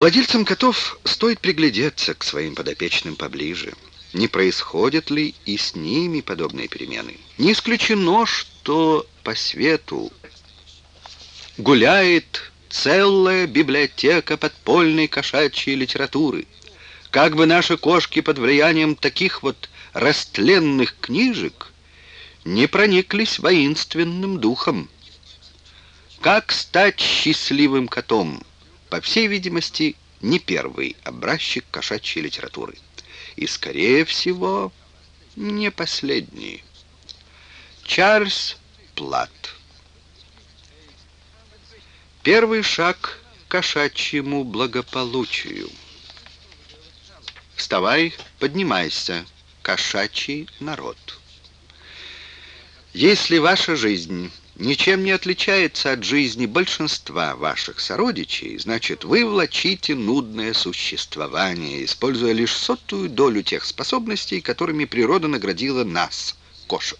Владельцам котов стоит приглядеться к своим подопечным поближе. Не происходят ли и с ними подобные перемены? Не исключено, что по свету гуляет целая библиотека подпольной кошачьей литературы. Как бы наши кошки под влиянием таких вот растленных книжек не прониклись воинственным духом. Как стать счастливым котом? По всей видимости, не первый образчик кошачьей литературы. И, скорее всего, не последний. Чарльз Плат. Первый шаг к кошачьему благополучию. Вставай, поднимайся, кошачий народ. Если ваша жизнь ничем не отличается от жизни большинства ваших сородичей, значит, вы влачите нудное существование, используя лишь сотую долю тех способностей, которыми природа наградила нас, кошек.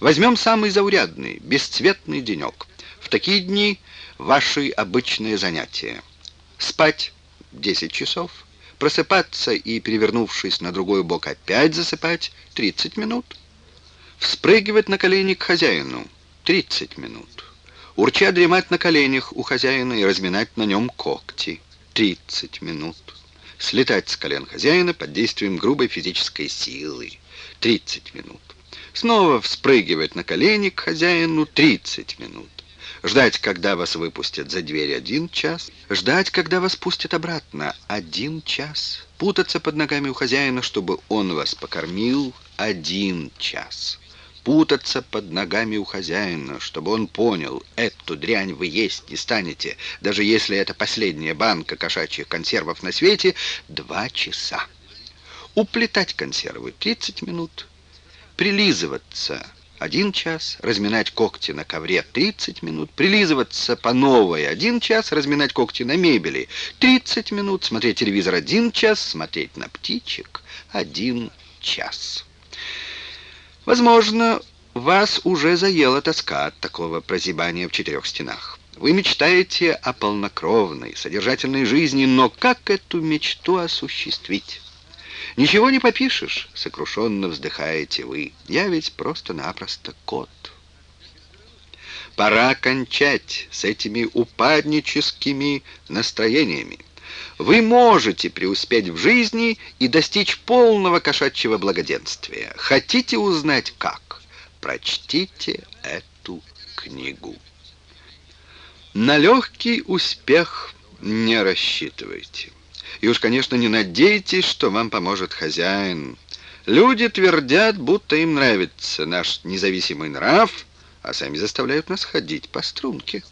Возьмем самый заурядный, бесцветный денек. В такие дни ваши обычные занятия. Спать 10 часов, просыпаться и, перевернувшись на другой бок, опять засыпать 30 минут. Вспрыгивать на колени к хозяину – 30 минут. Урча дремать на коленях у хозяина и разминать на нем когти. 30 минут. Слетать с колен хозяина под действием грубой физической силы. 30 минут. Снова вспрыгивать на колени к хозяину 30 минут. Ждать, когда вас выпустят за дверь один час. Ждать, когда вас пустят обратно один час. Путаться под ногами у хозяина, чтобы он вас покормил один час путаться под ногами у хозяина, чтобы он понял, эту дрянь вы есть не станете, даже если это последняя банка кошачьих консервов на свете, два часа. Уплетать консервы 30 минут, прилизываться один час, разминать когти на ковре 30 минут, прилизываться по новой один час, разминать когти на мебели 30 минут, смотреть телевизор один час, смотреть на птичек один час. Возможно, вас уже заела тоска от такого прозябания в четырех стенах. Вы мечтаете о полнокровной, содержательной жизни, но как эту мечту осуществить? Ничего не попишешь, сокрушенно вздыхаете вы. Я ведь просто-напросто кот. Пора кончать с этими упадническими настроениями. Вы можете преуспеть в жизни и достичь полного кошачьего благоденствия. Хотите узнать как? Прочтите эту книгу. На легкий успех не рассчитывайте. И уж, конечно, не надейтесь, что вам поможет хозяин. Люди твердят, будто им нравится наш независимый нрав, а сами заставляют нас ходить по струнке.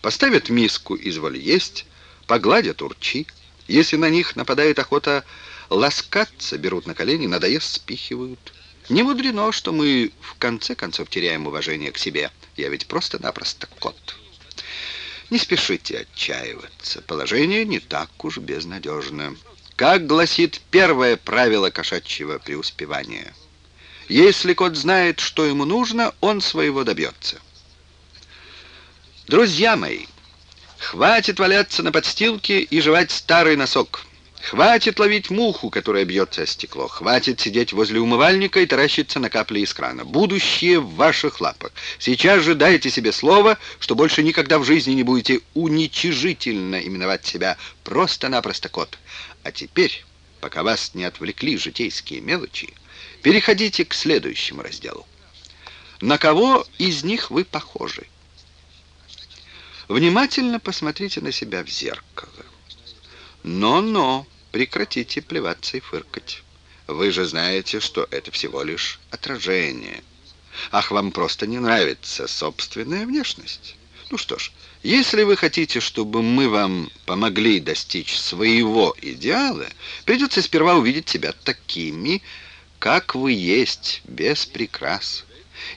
Поставят миску, изволь есть, погладят урчи. Если на них нападает охота ласкаться, берут на колени, надоест, спихивают. Не мудрено, что мы в конце концов теряем уважение к себе. Я ведь просто-напросто кот. Не спешите отчаиваться. Положение не так уж безнадежно. Как гласит первое правило кошачьего преуспевания. Если кот знает, что ему нужно, он своего добьется. Друзья мои, Хватит валяться на подстилке и жевать старый носок. Хватит ловить муху, которая бьется о стекло. Хватит сидеть возле умывальника и таращиться на капли из крана. Будущее в ваших лапах. Сейчас же дайте себе слово, что больше никогда в жизни не будете уничижительно именовать себя просто-напросто кот. А теперь, пока вас не отвлекли житейские мелочи, переходите к следующему разделу. На кого из них вы похожи? Внимательно посмотрите на себя в зеркало. Но-но, прекратите плеваться и фыркать. Вы же знаете, что это всего лишь отражение. Ах, вам просто не нравится собственная внешность. Ну что ж, если вы хотите, чтобы мы вам помогли достичь своего идеала, придется сперва увидеть себя такими, как вы есть, без прикрас.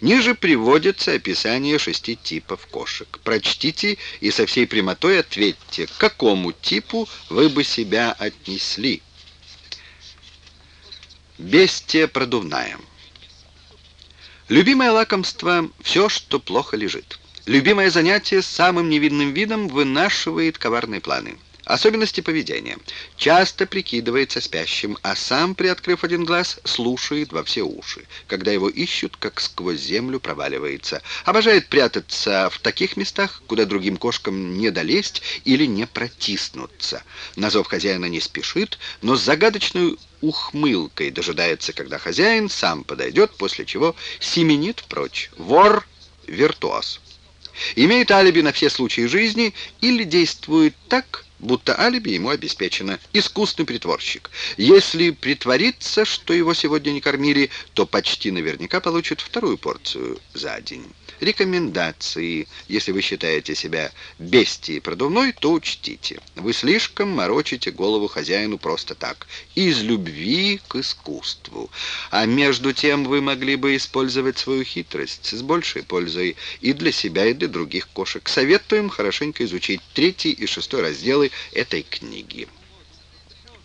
Ниже приводится описание шести типов кошек. Прочтите и со всей прямотой ответьте, к какому типу вы бы себя отнесли. Бестия продувная. Любимое лакомство – все, что плохо лежит. Любимое занятие самым невинным видом вынашивает коварные планы. Особенности поведения. Часто прикидывается спящим, а сам, приоткрыв один глаз, слушает во все уши. Когда его ищут, как сквозь землю проваливается. Обожает прятаться в таких местах, куда другим кошкам не долезть или не протиснуться. На зов хозяина не спешит, но с загадочной ухмылкой дожидается, когда хозяин сам подойдет, после чего семенит прочь. Вор-виртуоз. Имеет алиби на все случаи жизни или действует так, будто алиби ему обеспечено. Искусный притворщик. Если притвориться, что его сегодня не кормили, то почти наверняка получит вторую порцию за день. Рекомендации. Если вы считаете себя бестией продувной, то учтите. Вы слишком морочите голову хозяину просто так. Из любви к искусству. А между тем вы могли бы использовать свою хитрость с большей пользой и для себя, и для других кошек. Советуем хорошенько изучить третий и шестой разделы этой книги.